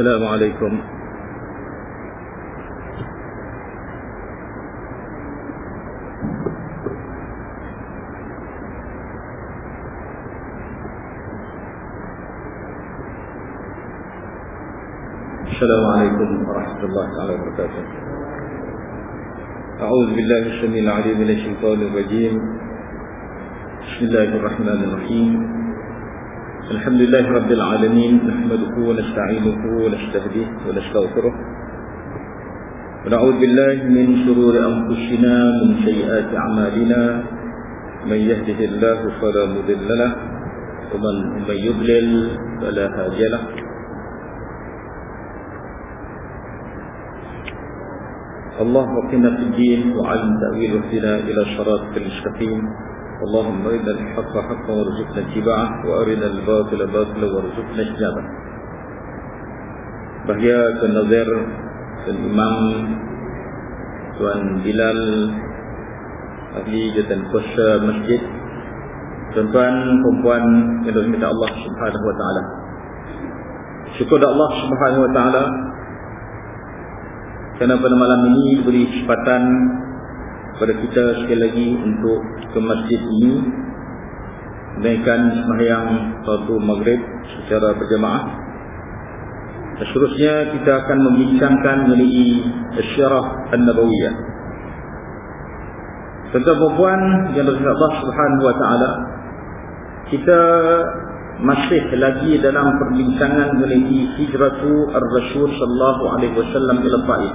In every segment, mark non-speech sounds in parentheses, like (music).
السلام عليكم. السلام عليكم ورحمة الله تعالى وبركاته. أعوذ بالله السميع العليم من الشيطان الرجيم. بسم الله الرحمن الرحيم. الحمد لله رب العالمين نحمده ونستعينه ونستهديه ونستغفره. ونعوذ بالله من شرور أنفسنا من سيئات أعمالنا. من يهده الله فلا مضل له ومن من يضلل فلا هادي له. الله وقنا في الدين وعلم تأويل واهدنا إلى الصراط المستقيم. اللهم أرنا الحق حقا وارزقنا اتباعه وأرنا الباطل باطلا وارزقنا اجتنابه Bahaya Tuan Nazir Tuan Imam Tuan Bilal Ahli Jatan Kuasa Masjid Tuan-tuan, perempuan yang dirahmati Allah Subhanahu Wa Taala. Syukur Allah Subhanahu Wa Taala kerana pada malam ini diberi kesempatan kepada kita sekali lagi untuk ke masjid ini menaikkan sembahyang suatu maghrib secara berjamaah. Dan seterusnya kita akan membincangkan mengenai syarah an-nabawiyah. Tentang perempuan yang berkata Allah subhanahu wa ta'ala kita masih lagi dalam perbincangan mengenai hijratu ar-rasul sallallahu alaihi wasallam ila Taif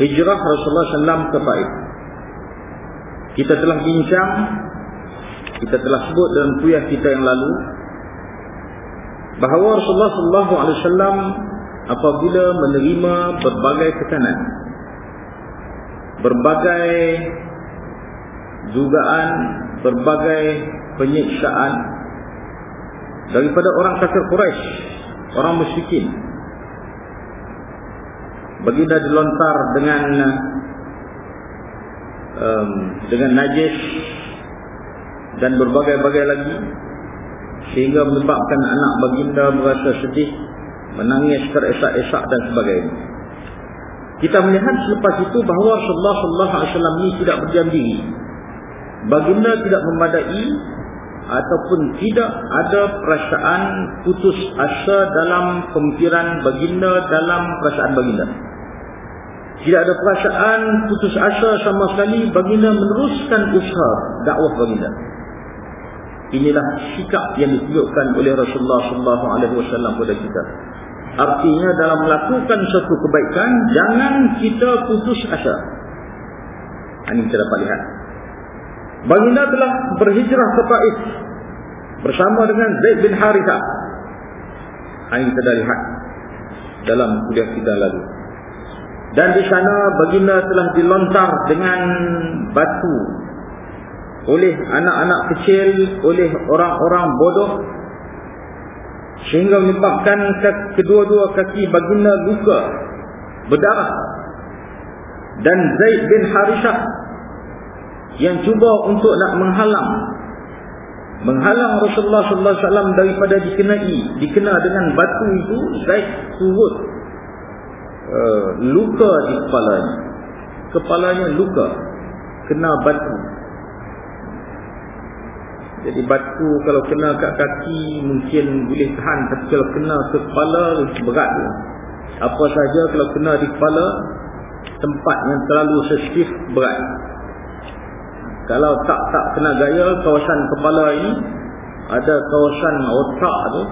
hijrah Rasulullah SAW ke Taif kita telah bincang kita telah sebut dalam kuliah kita yang lalu bahawa Rasulullah wasallam apabila menerima berbagai tekanan berbagai dugaan berbagai penyiksaan daripada orang kafir Quraisy orang musyrikin baginda dilontar dengan um, dengan najis dan berbagai-bagai lagi sehingga menyebabkan anak baginda merasa sedih menangis teresak-esak dan sebagainya. Kita melihat selepas itu bahawa sallallahu alaihi wasallam ini tidak berdiam diri. Baginda tidak memadai ataupun tidak ada perasaan putus asa dalam pemikiran baginda dalam perasaan baginda tidak ada perasaan putus asa sama sekali baginda meneruskan usaha dakwah baginda. Inilah sikap yang ditunjukkan oleh Rasulullah wasallam kepada kita. Artinya dalam melakukan satu kebaikan jangan kita putus asa. Ini kita dapat lihat. Baginda telah berhijrah ke Taif bersama dengan Zaid bin Harithah ini kita dah lihat dalam kuliah kita lalu dan di sana baginda telah dilontar dengan batu. Oleh anak-anak kecil, oleh orang-orang bodoh. Sehingga menyebabkan kedua-dua kaki baginda luka berdarah. Dan Zaid bin Harithah yang cuba untuk nak menghalang. Menghalang Rasulullah sallallahu alaihi wasallam daripada dikenai dikena dengan batu itu Zaid turut uh, luka di kepalanya. Kepalanya luka. Kena batu. Jadi batu kalau kena kat kaki mungkin boleh tahan. Tapi kalau kena ke kepala berat. Apa saja kalau kena di kepala tempat yang terlalu sensitif berat. Kalau tak tak kena gaya kawasan kepala ini ada kawasan otak tu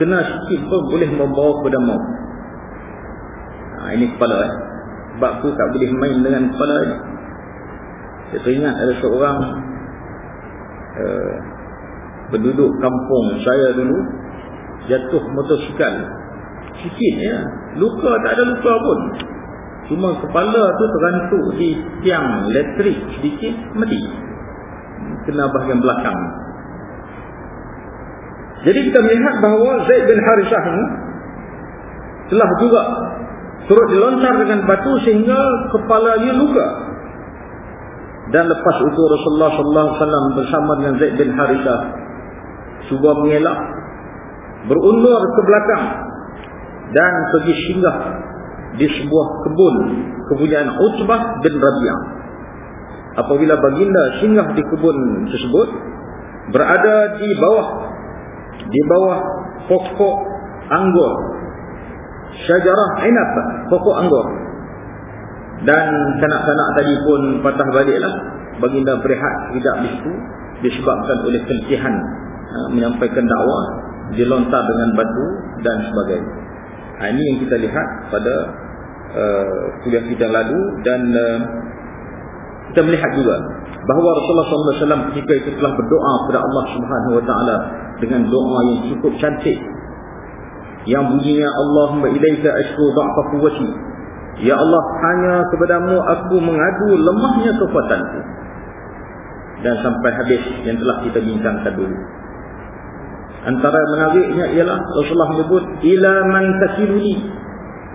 kena sikit pun boleh membawa kepada maut ha, ini kepala eh. sebab tu tak boleh main dengan kepala ini saya teringat ada seorang uh, penduduk kampung saya dulu jatuh motosikal. Sikit ya. Luka tak ada luka pun. Cuma kepala tu terantuk di tiang elektrik sedikit mati. Kena bahagian belakang. Jadi kita melihat bahawa Zaid bin Harithah ini telah juga turut dilontar dengan batu sehingga kepalanya luka dan lepas itu Rasulullah sallallahu alaihi wasallam bersama dengan Zaid bin Harithah cuba mengelak berundur ke belakang dan pergi singgah di sebuah kebun kepunyaan Utbah bin Rabi'ah. Apabila baginda singgah di kebun tersebut berada di bawah di bawah pokok anggur syajarah inab pokok anggur. Dan kanak-kanak tadi pun patah baliklah. Baginda berehat tidak di situ disebabkan oleh keletihan ha, menyampaikan dakwah dilontar dengan batu dan sebagainya. Ha, ini yang kita lihat pada uh, kuliah kita lalu dan uh, kita melihat juga bahawa Rasulullah SAW ketika itu telah berdoa kepada Allah Subhanahu Wa Taala dengan doa yang cukup cantik yang bunyinya Allahumma ilaika ashku dha'fa quwwati. Ya Allah hanya kepadamu aku mengadu lemahnya kekuatanku. Dan sampai habis yang telah kita bincangkan dulu. Antara menariknya ialah Rasulullah menyebut ila man takiluni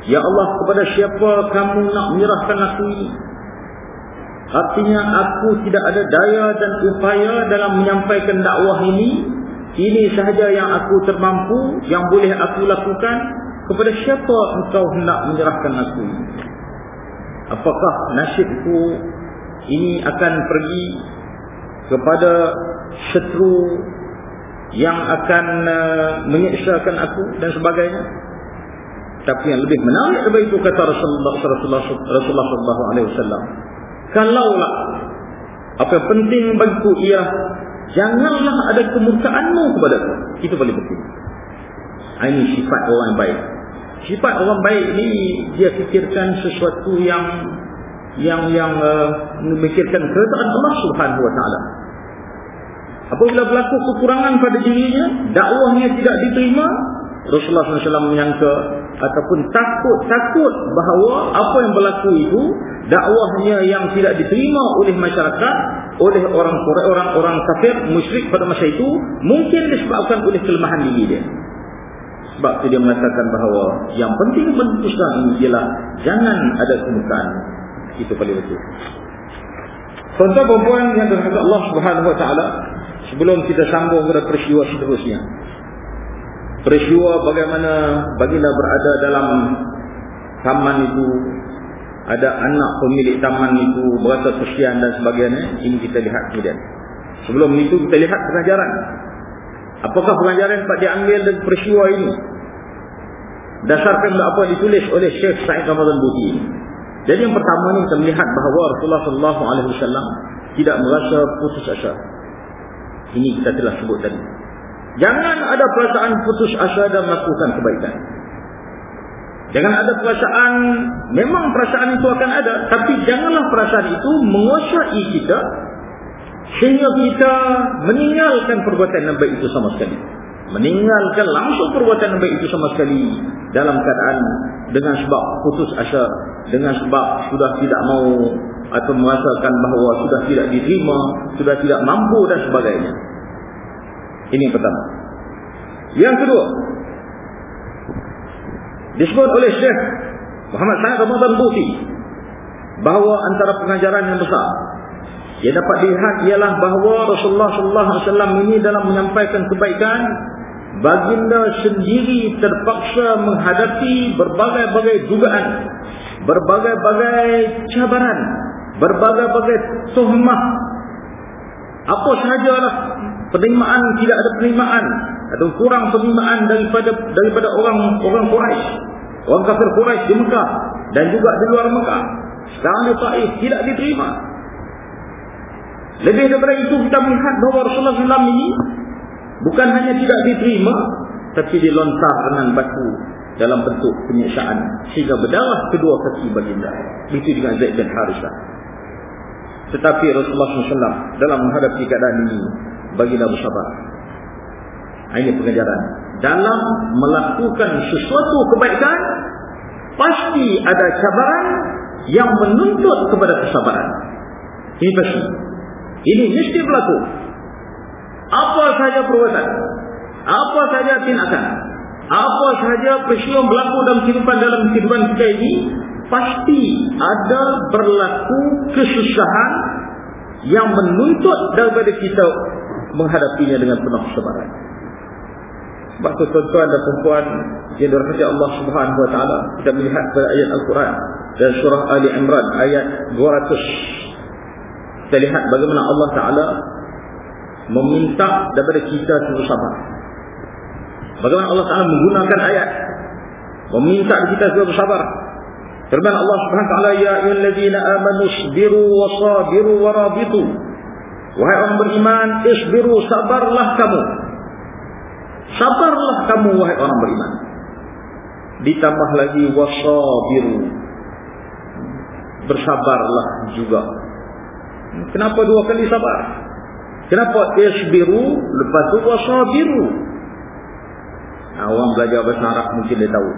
ya Allah kepada siapa kamu nak menyerahkan aku ini? Artinya aku tidak ada daya dan upaya dalam menyampaikan dakwah ini ini sahaja yang aku termampu yang boleh aku lakukan kepada siapa engkau hendak menyerahkan aku apakah nasibku ini akan pergi kepada setru yang akan uh, menyeksakan aku dan sebagainya? Tapi yang lebih menarik daripada itu kata Rasulullah Rasulullah Rasulullah sallallahu alaihi wasallam kalaulah apa yang penting bagiku ialah janganlah ada kemurkaanmu kepada aku. Itu paling penting. Ini sifat orang baik. Sifat orang baik ini dia fikirkan sesuatu yang yang yang uh, memikirkan keredaan Allah Subhanahu wa taala. Apabila berlaku kekurangan pada dirinya dakwahnya tidak diterima Rasulullah SAW menyangka ataupun takut takut bahawa apa yang berlaku itu dakwahnya yang tidak diterima oleh masyarakat oleh orang orang orang kafir musyrik pada masa itu mungkin disebabkan oleh kelemahan diri dia. Sebab itu dia mengatakan bahawa yang penting memutuskan ini ialah jangan ada kemukaan. Itu paling betul. Contoh perempuan yang terhadap Allah ta'ala sebelum kita sambung kepada peristiwa seterusnya peristiwa bagaimana baginda berada dalam taman itu ada anak pemilik taman itu berasa kesian dan sebagainya ini kita lihat kemudian. Sebelum itu kita lihat pengajaran. Apakah pengajaran dapat diambil dari peristiwa ini? Dasarkan apa ditulis oleh Syekh Sa'id Ramadan Buti jadi yang pertama ini kita melihat bahawa Rasulullah Wasallam tidak merasa putus asa. Ini kita telah sebut tadi jangan ada perasaan putus asa dan melakukan kebaikan Jangan ada perasaan, memang perasaan itu akan ada. Tapi janganlah perasaan itu menguasai kita. Sehingga kita meninggalkan perbuatan yang baik itu sama sekali. Meninggalkan langsung perbuatan yang baik itu sama sekali. Dalam keadaan dengan sebab putus asa. Dengan sebab sudah tidak mau atau merasakan bahawa sudah tidak diterima. Sudah tidak mampu dan sebagainya. Ini yang pertama. Yang kedua. Disebut oleh Syekh Muhammad Sayyid Ramadan Buti bahawa antara pengajaran yang besar yang dapat dilihat ialah bahawa Rasulullah wasallam ini dalam menyampaikan kebaikan baginda sendiri terpaksa menghadapi berbagai-bagai dugaan berbagai-bagai cabaran berbagai-bagai tuhmah apa sahajalah penerimaan tidak ada penerimaan. Atau kurang penerimaan daripada daripada orang orang Quraisy. Orang kafir Quraisy di Mekah dan juga di luar Mekah. Sekarang di Taif tidak diterima. Lebih daripada itu kita melihat bahawa Rasulullah SAW ini bukan hanya tidak diterima tapi dilontar dengan batu dalam bentuk penyiksaan. Sehingga berdarah kedua kaki baginda itu dengan Zaid bin Harithah. Tetapi Rasulullah SAW dalam menghadapi keadaan ini baginda bersabar ini pengajaran. Dalam melakukan sesuatu kebaikan, pasti ada cabaran yang menuntut kepada kesabaran. Ini pasti. Ini mesti berlaku. Apa sahaja perbuatan, apa sahaja tindakan, apa sahaja peristiwa berlaku dalam kehidupan dalam kehidupan kita ini, pasti ada berlaku kesusahan yang menuntut daripada kita menghadapinya dengan penuh kesabaran. Sebab tu tuan-tuan dan perempuan yang dirahmati Allah Subhanahu wa taala, kita melihat pada ayat Al-Quran dan surah Ali Imran ayat 200. Kita lihat bagaimana Allah taala meminta daripada kita untuk sabar. Bagaimana Allah taala menggunakan ayat meminta kita untuk sabar. Firman Allah Subhanahu wa taala ya ayyuhallazina amanu sabiru wa sabiru wa rabitu. Wahai orang beriman, isbiru sabarlah kamu Sabarlah kamu wahai orang beriman. Ditambah lagi wasabiru. Bersabarlah juga. Kenapa dua kali sabar? Kenapa isbiru lepas tu wasabiru? Nah, orang belajar bahasa Arab mungkin dia tahu.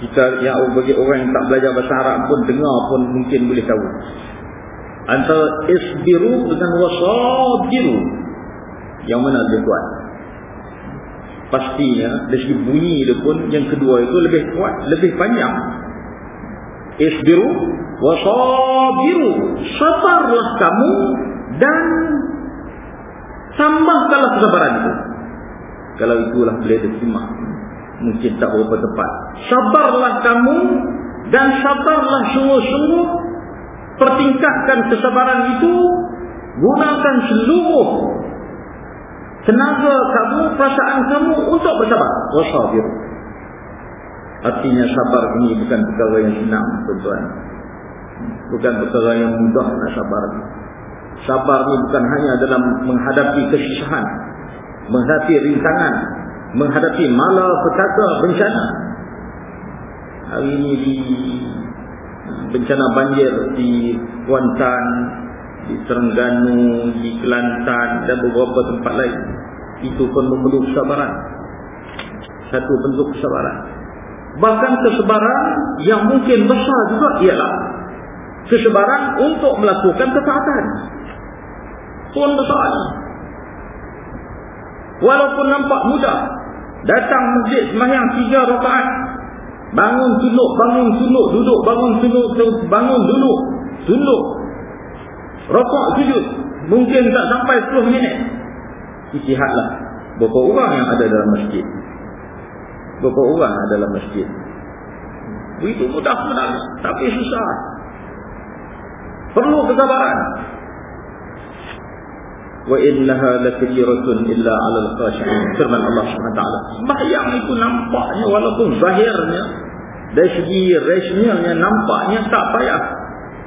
Kita yang bagi orang yang tak belajar bahasa Arab pun dengar pun mungkin boleh tahu. Antara isbiru dengan wasabiru. Yang mana lebih kuat? pastinya dari segi bunyi dia pun yang kedua itu lebih kuat lebih panjang. Isbiru wasabiru. Sabarlah kamu dan tambahkanlah kesabaran itu. Kalau itulah boleh diterima. Mungkin tak berapa tepat. Sabarlah kamu dan sabarlah sungguh-sungguh pertingkatkan kesabaran itu gunakan seluruh tenaga kamu, perasaan kamu untuk bersabar. Wasabir. Artinya sabar ini bukan perkara yang senang, tuan-tuan. Bukan perkara yang mudah nak sabar. Sabar ini bukan hanya dalam menghadapi kesusahan, menghadapi rintangan, menghadapi malapetaka bencana. Hari ini di bencana banjir di Kuantan, di Terengganu, di Kelantan dan beberapa tempat lain. Itu pun memerlukan kesabaran. Satu bentuk kesabaran. Bahkan kesabaran yang mungkin besar juga ialah kesabaran untuk melakukan ketaatan. Pun besar. Walaupun nampak mudah. Datang masjid semayang tiga rakaat. Bangun tunduk, bangun tunduk, duduk, bangun tunduk, bangun duduk, tunduk, Rokok sujud. Mungkin tak sampai 10 minit. Istihadlah. Berapa orang yang ada dalam masjid. Berapa orang ada dalam masjid. Itu mudah sebenarnya. Tapi susah. Perlu kesabaran. Wa innaha lakabiratun illa 'alal khashi'in. Firman Allah Subhanahu taala. Sembahyang itu nampaknya walaupun zahirnya dari segi rasionalnya nampaknya tak payah.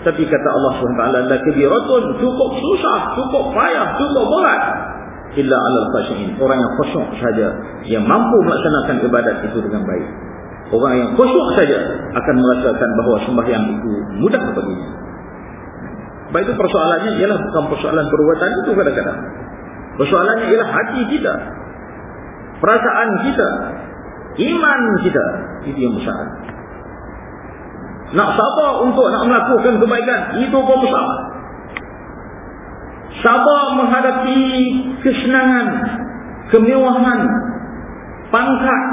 Tapi kata Allah SWT, la kabiratun cukup susah, cukup payah, cukup berat. Illa alal khasyiin. Orang yang khusyuk saja yang mampu melaksanakan ibadat itu dengan baik. Orang yang khusyuk saja akan merasakan bahawa sembahyang itu mudah baginya. Baik itu persoalannya ialah bukan persoalan perbuatan itu kadang-kadang. Persoalannya ialah hati kita. Perasaan kita. Iman kita. Itu yang besar. Nak sabar untuk nak melakukan kebaikan. Itu pun besar. Sabar menghadapi kesenangan. Kemewahan. Pangkat.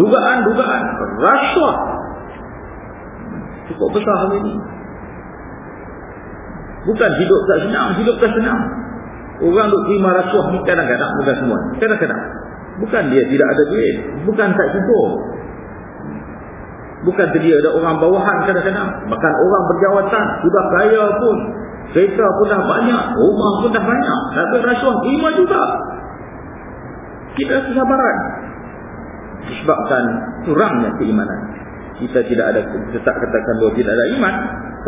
Dugaan-dugaan. Rasuah. Cukup besar hal ini. Bukan hidup tak senang. Hidup tak senang. Orang duk terima rasuah ni kadang-kadang. Bukan semua. Kadang-kadang. Bukan dia tidak ada duit. Bukan tak cukup. Bukan dia ada orang bawahan kadang-kadang. Bahkan orang berjawatan. Sudah kaya pun. Kereta pun dah banyak. Rumah pun dah banyak. Tapi rasuah terima juga. Kita kesabaran. Disebabkan kurangnya keimanan. Kita tidak ada, kita tak katakan bahawa tidak ada iman.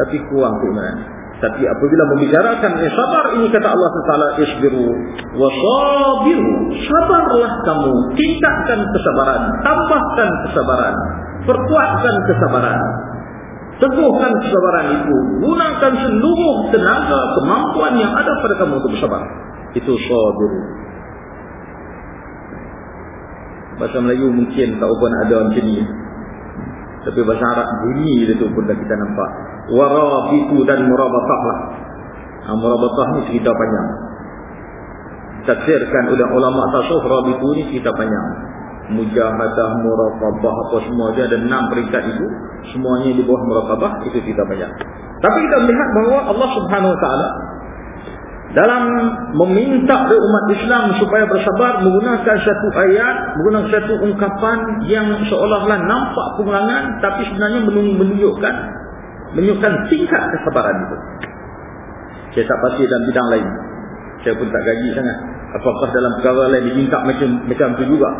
Tapi kurang keimanan. Tapi apabila membicarakan yang sabar ini kata Allah Taala isbiru wasabiru sabarlah kamu. Tingkatkan kesabaran. Tambahkan kesabaran. Perkuatkan kesabaran. Teguhkan kesabaran itu. Gunakan seluruh tenaga kemampuan yang ada pada kamu untuk bersabar. Itu sabir bahasa Melayu mungkin tak pun ada macam ni tapi bahasa Arab bunyi itu pun dah kita nampak. Warabitu dan murabatah lah ha, murabatah ni cerita panjang. Tafsirkan oleh ulama tasawuf rabitu ni cerita panjang. Mujahadah, muraqabah apa semua dia ada enam peringkat itu. Semuanya di bawah muraqabah itu kita banyak tapi kita melihat bahawa Allah subhanahu wa ta'ala dalam meminta umat Islam supaya bersabar menggunakan satu ayat, menggunakan satu ungkapan yang seolah-olah nampak pengulangan tapi sebenarnya menunjukkan menunjukkan tingkat kesabaran itu. Saya tak pasti dalam bidang lain. Saya pun tak gaji sangat. Apakah dalam perkara lain diminta macam macam tu juga.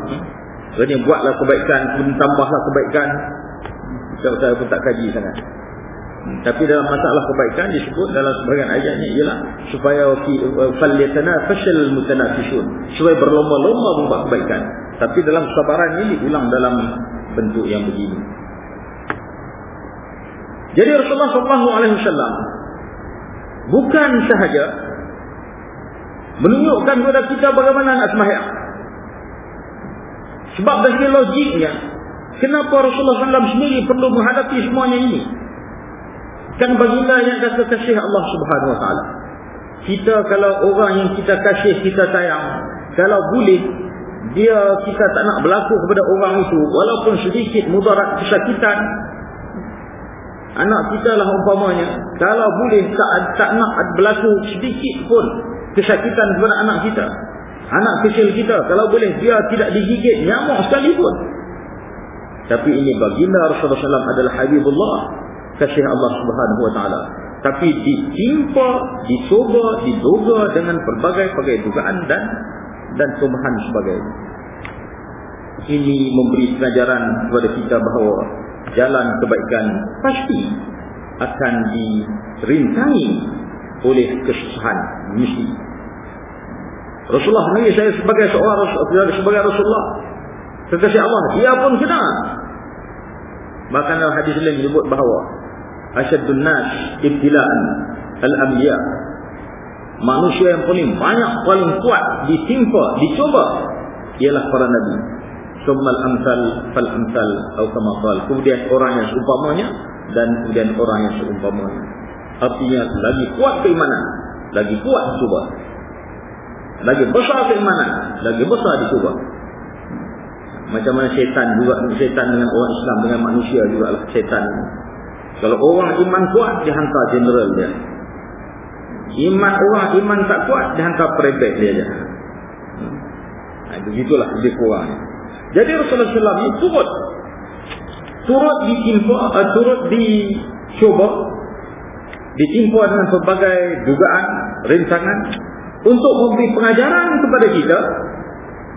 Jadi buatlah kebaikan, pun tambahlah kebaikan. Saya, saya pun tak gaji sangat. Tapi dalam masalah kebaikan disebut dalam sebagian ayatnya ialah supaya falyatana fashal mutanafisun supaya berlomba-lomba membuat kebaikan. Tapi dalam kesabaran ini diulang dalam bentuk yang begini. Jadi Rasulullah sallallahu alaihi wasallam bukan sahaja menunjukkan kepada kita bagaimana nak sembahyang. Sebab dari logiknya kenapa Rasulullah SAW sendiri perlu menghadapi semuanya ini Kan baginda yang kata kasih Allah subhanahu wa ta'ala. Kita kalau orang yang kita kasih, kita sayang. Kalau boleh, dia kita tak nak berlaku kepada orang itu. Walaupun sedikit mudarat kesakitan. Anak kita lah umpamanya. Kalau boleh tak, tak nak berlaku sedikit pun kesakitan kepada anak kita. Anak kecil kita. Kalau boleh dia tidak digigit nyamuk sekalipun. Tapi ini baginda Rasulullah SAW adalah Habibullah kasih Allah Subhanahu wa taala. Tapi ditimpa dicoba diduga dengan pelbagai-bagai dugaan dan dan tumahan sebagainya ini memberi pelajaran kepada kita bahawa jalan kebaikan pasti akan dirintangi oleh kesusahan mesti Rasulullah ni saya sebagai seorang sebagai Rasulullah. Kekasih Allah dia pun kena. Bahkan dalam hadis lain menyebut bahawa asyadun nas ibtilaan al-anbiya. Manusia yang paling banyak paling kuat ditimpa dicoba ialah para nabi. Summal amsal fal amsal atau kama qal. Kemudian orang yang seumpamanya dan kemudian orang yang seumpamanya. Artinya lagi kuat keimanan lagi kuat dicoba lagi besar keimanan lagi besar dicoba macam mana syaitan juga syaitan dengan orang Islam dengan manusia juga lah syaitan kalau orang iman kuat, dia hantar general dia. Iman orang iman tak kuat, dia hantar prefect dia. Nah, ha, begitulah lebih kurang. Jadi Rasulullah SAW turut. Turut ditimpa, uh, turut dicoba. Ditimpa dengan pelbagai dugaan, rintangan. Untuk memberi pengajaran kepada kita.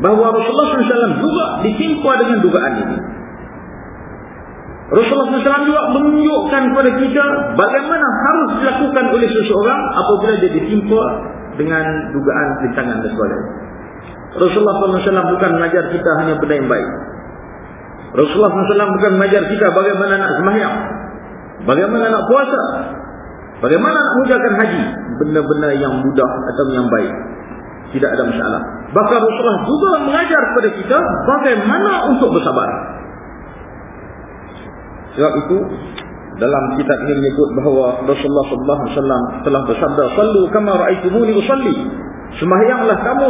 Bahawa Rasulullah SAW juga ditimpa dengan dugaan ini. Rasulullah SAW juga menunjukkan kepada kita bagaimana harus dilakukan oleh seseorang apabila dia ditimpa dengan dugaan rintangan dan sebagainya. Rasulullah SAW bukan mengajar kita hanya benda yang baik. Rasulullah SAW bukan mengajar kita bagaimana nak sembahyang, bagaimana nak puasa, bagaimana nak menjalankan haji, benda-benda yang mudah atau yang baik. Tidak ada masalah. Bahkan Rasulullah juga mengajar kepada kita bagaimana untuk bersabar. Sebab itu dalam kitab ini menyebut bahawa Rasulullah sallallahu alaihi wasallam telah bersabda, "Sallu kama ra'aitumuni usalli." Sembahyanglah kamu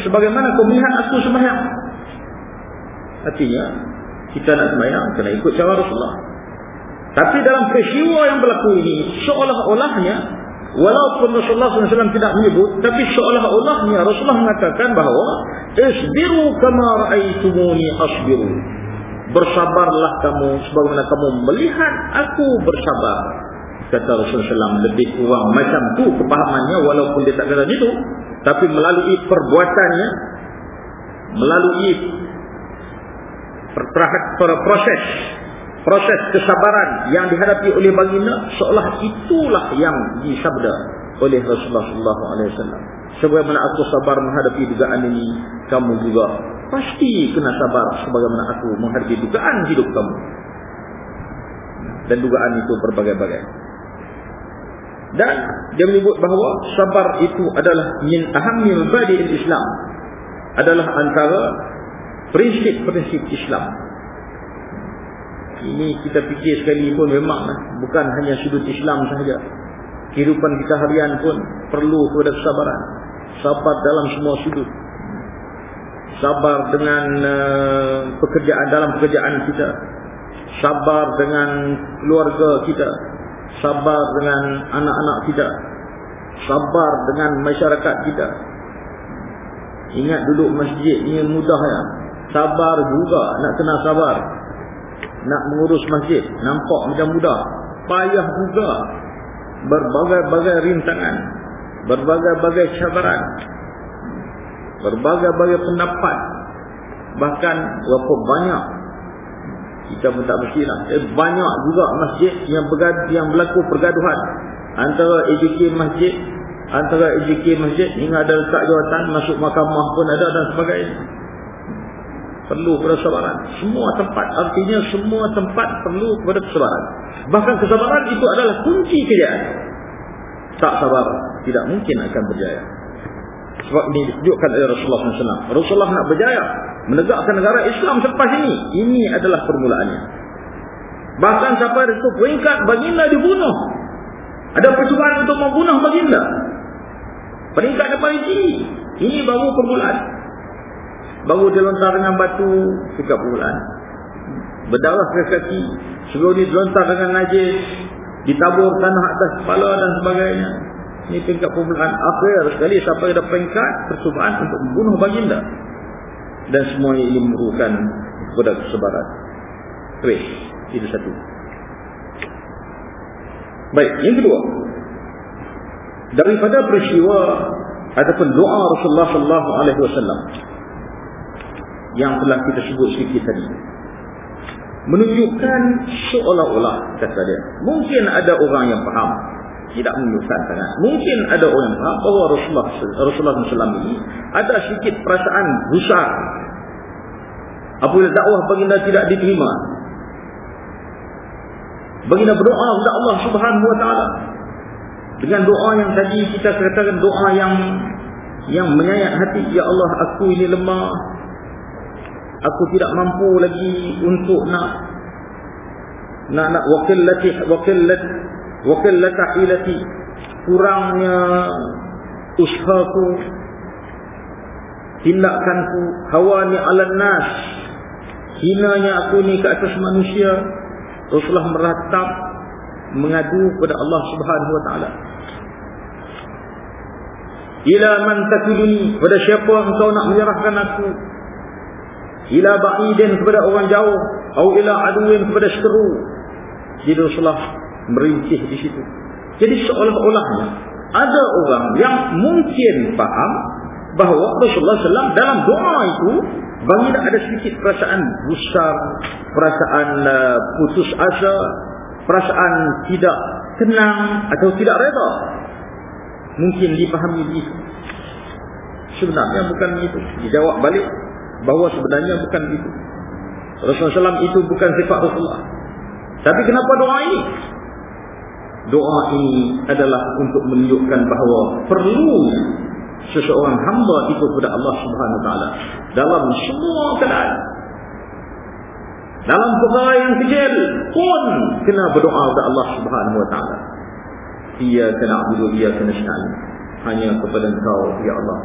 sebagaimana kamu melihat aku sembahyang. Artinya, kita nak sembahyang kena ikut cara Rasulullah. Tapi dalam peristiwa yang berlaku ini, seolah-olahnya walaupun Rasulullah SAW tidak menyebut, tapi seolah-olahnya Rasulullah mengatakan bahawa isbiru kama ra'aitumuni asbiru bersabarlah kamu sebagaimana kamu melihat aku bersabar. Kata Rasulullah SAW lebih kurang macam tu kepahamannya walaupun dia tak kata itu tapi melalui perbuatannya melalui proses proses kesabaran yang dihadapi oleh baginda seolah itulah yang disabda oleh Rasulullah SAW sebagaimana aku sabar menghadapi dugaan ini kamu juga Pasti kena sabar sebagaimana aku menghadapi dugaan hidup kamu. Dan dugaan itu berbagai-bagai. Dan dia menyebut bahawa sabar itu adalah min ahamil badi'il Islam. Adalah antara prinsip-prinsip Islam. Ini kita fikir sekali pun memang bukan hanya sudut Islam sahaja. Kehidupan kita harian pun perlu kepada kesabaran. Sabar dalam semua sudut sabar dengan uh, pekerjaan dalam pekerjaan kita. Sabar dengan keluarga kita. Sabar dengan anak-anak kita. Sabar dengan masyarakat kita. Ingat duduk masjid ni mudah ya. Sabar juga nak kena sabar. Nak mengurus masjid nampak macam mudah. Payah juga. Berbagai-bagai rintangan. Berbagai-bagai cabaran berbagai-bagai pendapat. Bahkan berapa banyak kita pun tak mesti lah eh, banyak juga masjid yang bergaduh, yang berlaku pergaduhan. Antara EJK masjid antara EJK masjid hingga ada letak jawatan masuk mahkamah pun ada dan sebagainya. Perlu kesabaran. Semua tempat artinya semua tempat perlu kepada kesabaran. Bahkan kesabaran itu adalah kunci kejayaan. Tak sabar tidak mungkin akan berjaya sebab ini ditunjukkan oleh Rasulullah SAW Rasulullah nak berjaya menegakkan negara Islam selepas ini. Ini adalah permulaannya. Bahkan sampai itu peringkat baginda dibunuh. Ada percubaan untuk membunuh baginda. Peringkat paling tinggi. Ini baru permulaan. Baru dia lontar dengan batu sikap permulaan. Berdarah ke kaki sebelum ni lontar dengan najis ditabur tanah atas kepala dan sebagainya ini peringkat permulaan akhir sekali sampai ada peringkat percubaan untuk membunuh baginda. Dan semuanya ini memerlukan kepada kesebaran baik itu satu. Baik yang kedua. Daripada peristiwa ataupun doa Rasulullah sallallahu alaihi wasallam yang telah kita sebut sedikit tadi menunjukkan seolah-olah kata dia mungkin ada orang yang faham tidak menunjukkan sangat mungkin ada orang faham bahawa Rasulullah Rasulullah SAW ini ada sedikit perasaan besar apabila dakwah baginda tidak diterima. Baginda berdoa kepada Allah Subhanahu wa taala. Dengan doa yang tadi kita katakan doa yang yang menyayat hati ya Allah aku ini lemah. Aku tidak mampu lagi untuk nak nak nak wakil lati wakil latahilati kurangnya usahaku tindakanku hawani ala nas hinanya aku ni ke atas manusia Rasulullah meratap mengadu kepada Allah Subhanahu wa taala. Ila man takiluni pada siapa engkau nak menyerahkan aku? Ila ba'idin kepada orang jauh atau ila aduin kepada seteru jadi Rasulullah merincih di situ jadi seolah-olahnya ada orang yang mungkin faham bahawa Rasulullah SAW dalam doa itu baginda ada sedikit perasaan gusar perasaan uh, putus asa perasaan tidak tenang atau tidak reda mungkin dipahami begitu sebenarnya bukan begitu dijawab balik bahawa sebenarnya bukan itu. Rasulullah SAW itu bukan sifat Rasulullah. Tapi kenapa doa ini? Doa ini adalah untuk menunjukkan bahawa perlu seseorang hamba itu kepada Allah Subhanahu Taala dalam semua keadaan. Dalam perkara yang kecil pun kena berdoa kepada Allah Subhanahu Wa Taala. Ia kena abudu, ia kena syaitan. Hanya kepada Engkau, Ya Allah,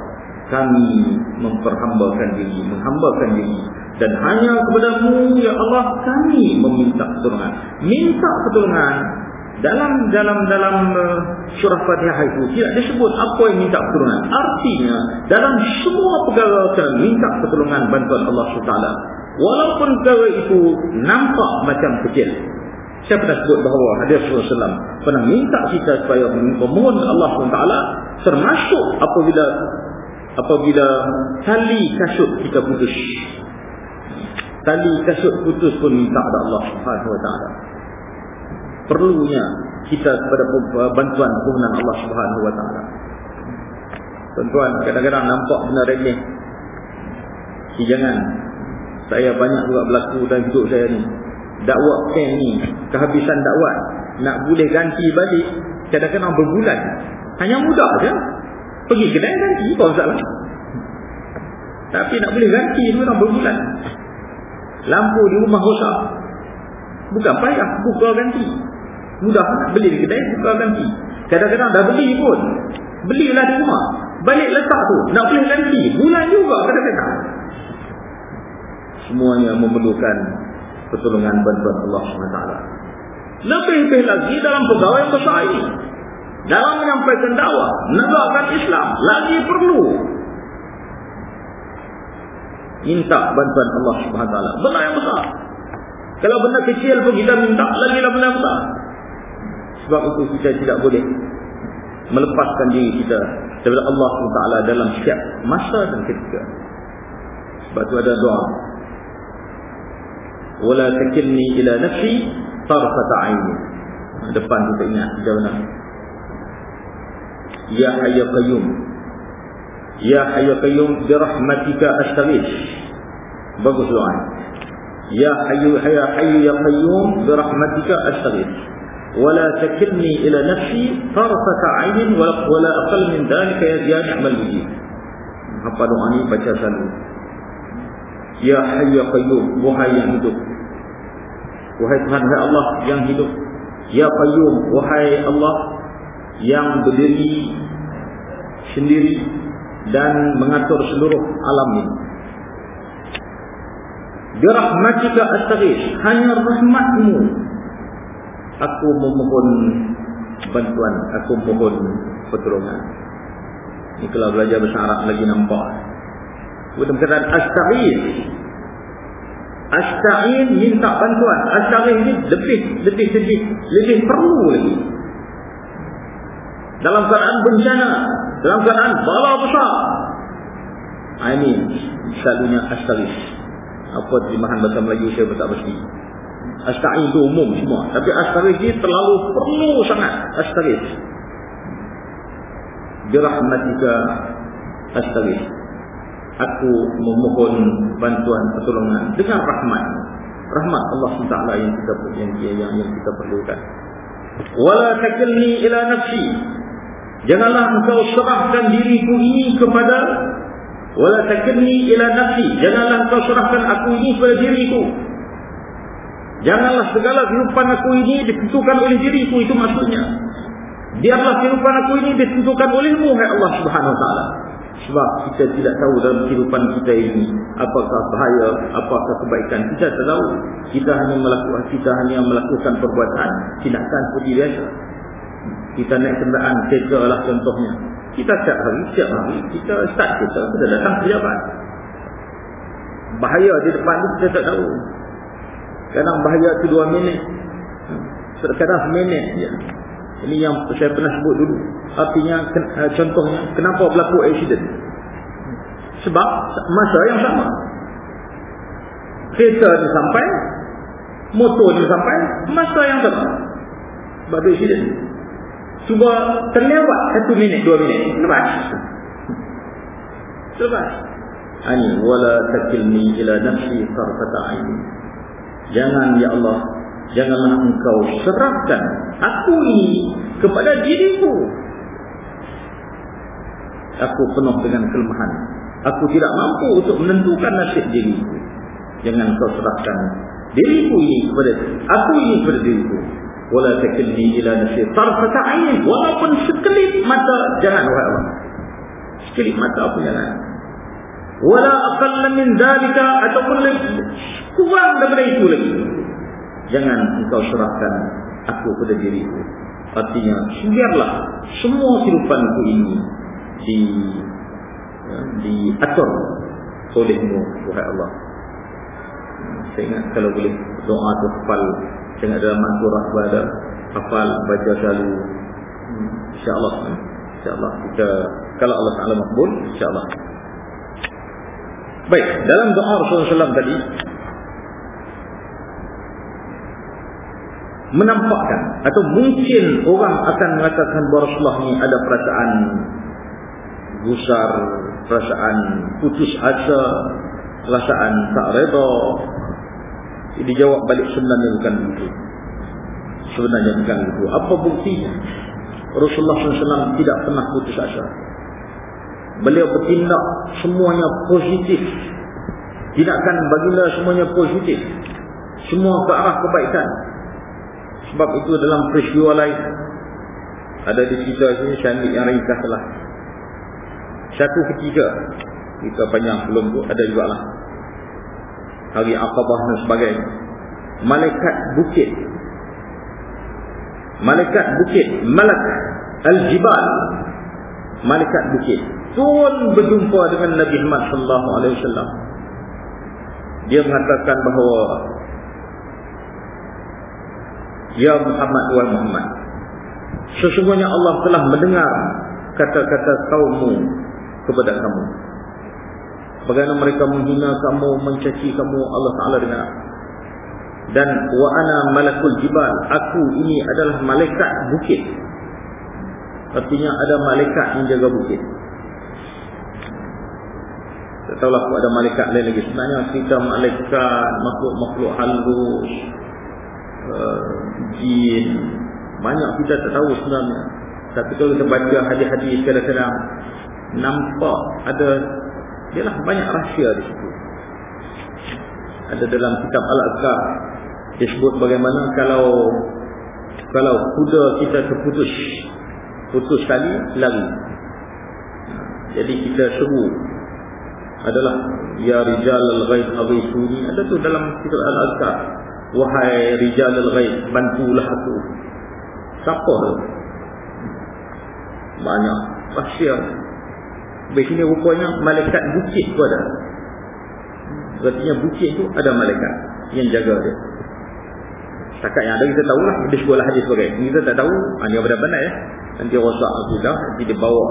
kami memperhambakan diri, menghambakan diri dan hanya kepadamu ya Allah kami meminta pertolongan. Minta pertolongan dalam dalam dalam uh, surah Fatihah itu tidak disebut apa yang minta pertolongan. Artinya dalam semua perkara kita minta pertolongan bantuan Allah SWT. Walaupun perkara itu nampak macam kecil. Saya pernah sebut bahawa hadis Rasulullah pernah minta kita supaya memohon Allah SWT termasuk apabila apabila tali kasut kita putus tali kasut putus pun minta kepada Allah Subhanahu wa taala perlunya kita kepada bantuan permohonan Allah Subhanahu wa taala tuan-tuan kadang-kadang nampak benar remeh si jangan saya banyak juga berlaku dalam hidup saya ni dakwah camp ni kehabisan dakwah nak boleh ganti balik kadang-kadang berbulan hanya mudah je Pergi kedai ganti apa masalah. Tapi nak boleh ganti tu nak berbulan. Lampu di rumah rosak. Bukan payah buka ganti. Mudah nak beli di kedai buka ganti. Kadang-kadang dah beli pun. Belilah di rumah. Balik letak tu. Nak boleh ganti. Bulan juga kadang-kadang. Semuanya memerlukan pertolongan bantuan Allah SWT. Lebih-lebih lagi dalam pegawai besar ini. dalam menyampaikan dakwah negakkan Islam lagi perlu minta bantuan Allah Subhanahu taala benda yang besar kalau benda kecil pun kita minta lagi lah benda besar sebab itu kita tidak boleh melepaskan diri kita daripada Allah taala dalam setiap masa dan ketika. Sebab itu ada doa. Wala takilni ila nafsi tarfata aini depan kita ingat jauh ya hayya qayyum. Ya hayya qayyum bi rahmatika bagus doa. Ya hayya hayyu ya qayyum bi rahmatika ولا تكلني إلى نفسي طرفة عين ولا, ولا أقل من ذلك يا زياد أعمل به apa doa ni baca selalu Ya Hayy Ya Qayyum Wahai yang hidup Wahai Tuhan Wahai Allah yang hidup Ya Qayyum Wahai Allah Yang berdiri Sendiri Dan mengatur seluruh alam ini Birahmatika astaghis Hanya rahmatmu Aku memohon bantuan Aku memohon pertolongan Ini kalau belajar bahasa Arab lagi nampak Bukan perkataan astaghis Astaghin minta bantuan. Astaghin ini lebih, lebih sedih. Lebih perlu lagi. Dalam keadaan bencana. Dalam keadaan bala besar. Ah, ini selalunya astaghin. Apa terjemahan bahasa Melayu saya tak pasti. Astaghin itu umum semua. Tapi astaghin ini terlalu perlu sangat. Astaghin. Birahmatika astaghin aku memohon bantuan pertolongan dengan rahmat rahmat Allah SWT yang kita yang, yang, yang kita perlukan wala takilni ila nafsi janganlah engkau serahkan diriku ini kepada wala takilni ila nafsi janganlah engkau serahkan aku ini kepada diriku janganlah segala kehidupan aku ini ditentukan oleh diriku itu maksudnya biarlah kehidupan aku ini ditentukan olehmu hai Allah Subhanahu taala sebab kita tidak tahu dalam kehidupan kita ini apakah bahaya, apakah kebaikan. Kita tidak tahu. Kita hanya melakukan kita hanya melakukan perbuatan tindakan seperti biasa. Kita naik kenderaan kereta lah contohnya. Kita setiap hari, setiap hari kita start kereta, kita datang pejabat. Bahaya di depan itu kita tak tahu. Kadang bahaya itu dua minit. Kadang seminit. Ya. Ini yang saya pernah sebut dulu. Artinya, uh, contohnya, kenapa berlaku accident? Sebab masa yang sama. Kereta ni sampai, motor ni sampai, masa yang sama. Sebab accident. Cuba terlewat satu minit, dua minit. Lepas. Lepas. Ini, wala takilni ila nafsi tarfata aini. Jangan, ya Allah, janganlah engkau serahkan aku ini kepada diriku. Aku penuh dengan kelemahan. Aku tidak mampu untuk menentukan nasib diriku. Jangan engkau serahkan diriku ini kepada aku ini kepada diriku. Wala takilni ila nasib tarfata ain walaupun sekelip mata jangan wahai Allah. Sekelip mata pun jangan wala min dalika ataupun kurang daripada itu lagi. Jangan engkau serahkan aku pada diriku. Artinya biarlah semua kehidupanku ini di ya, diatur olehmu wahai Allah. Saya ingat kalau boleh doa tu hafal saya ingat dalam manturah pada hafal baca selalu. insyaAllah. insyaAllah. Kita kalau Allah Ta'ala makbul insyaAllah. Baik dalam doa Rasulullah SAW tadi menampakkan atau mungkin orang akan mengatakan bahawa Rasulullah ni ada perasaan gusar, perasaan putus asa, perasaan tak reda. Dijawab balik sebenarnya bukan begitu. Sebenarnya bukan begitu. Apa buktinya? Rasulullah SAW tidak pernah putus asa. Beliau bertindak semuanya positif. Tindakan baginda semuanya positif. Semua ke arah kebaikan. Sebab itu dalam peristiwa lain ada di cerita sini saya yang ringkas lah. Satu ketiga kita panjang belum tu ada juga lah. Hari Aqabah dan sebagainya. Malaikat bukit. Malaikat bukit. Malak. Al-Jibal Malaikat bukit Pun berjumpa dengan Nabi Muhammad sallallahu alaihi wasallam. Dia mengatakan bahawa Ya Muhammad wa Muhammad. Sesungguhnya Allah telah mendengar Kata-kata kaummu Kepada kamu. Bagaimana mereka menghina kamu Mencaci kamu Allah Ta'ala dengar. Dan wa ana malakul jibal Aku ini adalah malaikat bukit. Artinya ada malaikat yang jaga bukit. Tak tahulah ada malaikat lain lagi. Sebenarnya kita malaikat Makhluk-makhluk halus jin banyak kita tak tahu sebenarnya. Tapi kalau kita baca hadis-hadis kadang-kadang nampak ada ialah banyak rahsia di situ. Ada dalam kitab Al-Aqsa disebut bagaimana kalau kalau kuda kita terputus putus tali lari. Jadi kita seru adalah ya rijal al-ghaib aghisuni ada tu dalam kitab Al-Aqsa Wahai rijal al-ghaib Bantulah aku. Siapa tu? Banyak Rahsia Di sini rupanya Malaikat bukit tu ada. Berarti bukit tu ada malaikat Yang jaga dia. Setakat yang ada kita tahu lah Dia sekolah hadis sebagai Kita tak tahu Ini apa benar ya. Nanti rosak aku dah Nanti dia bawa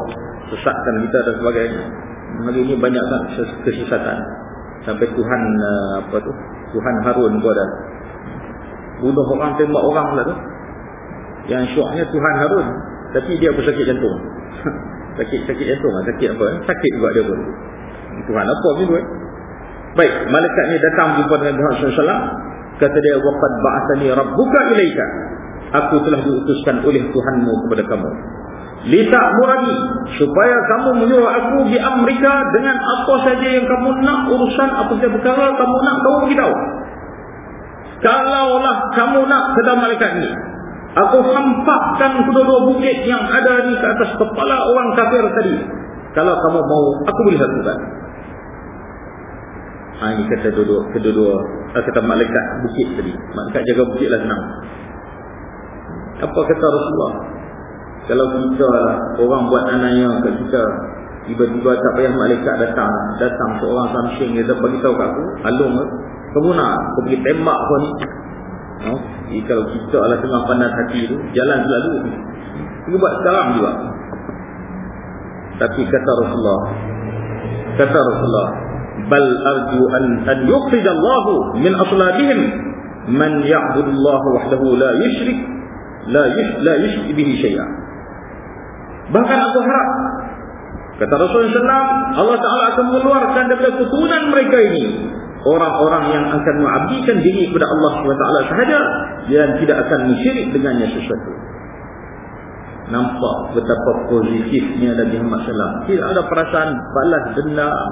Sesatkan kita dan sebagainya. Hari ini banyak kesesatan. Sampai Tuhan uh, Apa tu? Tuhan Harun pun ada bunuh orang tembak orang pula tu. Yang syoknya Tuhan Harun tapi dia pun sakit jantung. (laughs) Sakit sakit jantung lah. Sakit apa sakit juga dia pun. Tuhan apa ni tu eh? baik malaikat ni datang jumpa dengan Tuhan SAW kata dia waqad ba'athani rabbuka ilaika. Aku telah diutuskan oleh Tuhanmu kepada kamu. Lita'murani supaya kamu menyuruh aku di Amerika dengan apa saja yang kamu nak urusan apa saja perkara kamu nak kamu beritahu Kalaulah kamu nak sedang malaikat ni Aku hampakkan kedua-dua bukit yang ada di atas kepala orang kafir tadi. Kalau kamu mau aku boleh lakukan ha, Ini kata kedua-dua kedua ah, Kata malaikat bukit tadi. Malaikat jaga bukit lah senang. Apa kata Rasulullah? Kalau kita orang buat anaya kat kita Tiba-tiba tak payah malaikat datang Datang seorang samsing Dia bagi tahu kat aku Alung kamu nak aku pergi tembak kau ni no? Jadi kalau kita adalah tengah panas hati tu Jalan selalu Kita buat sekarang juga. Tapi kata Rasulullah Kata Rasulullah Bal arju an, an yuqidallahu min aslabihim Man ya'budullahu wahdahu la yushrik La, yush, la yushrik bihi syai'ah Bahkan aku harap Kata Rasulullah SAW Allah Ta'ala akan mengeluarkan daripada keturunan mereka ini orang-orang yang akan mengabdikan diri kepada Allah SWT sahaja dan tidak akan mensyirik dengannya sesuatu. Nampak betapa positifnya Nabi Muhammad SAW tidak ada perasaan balas dendam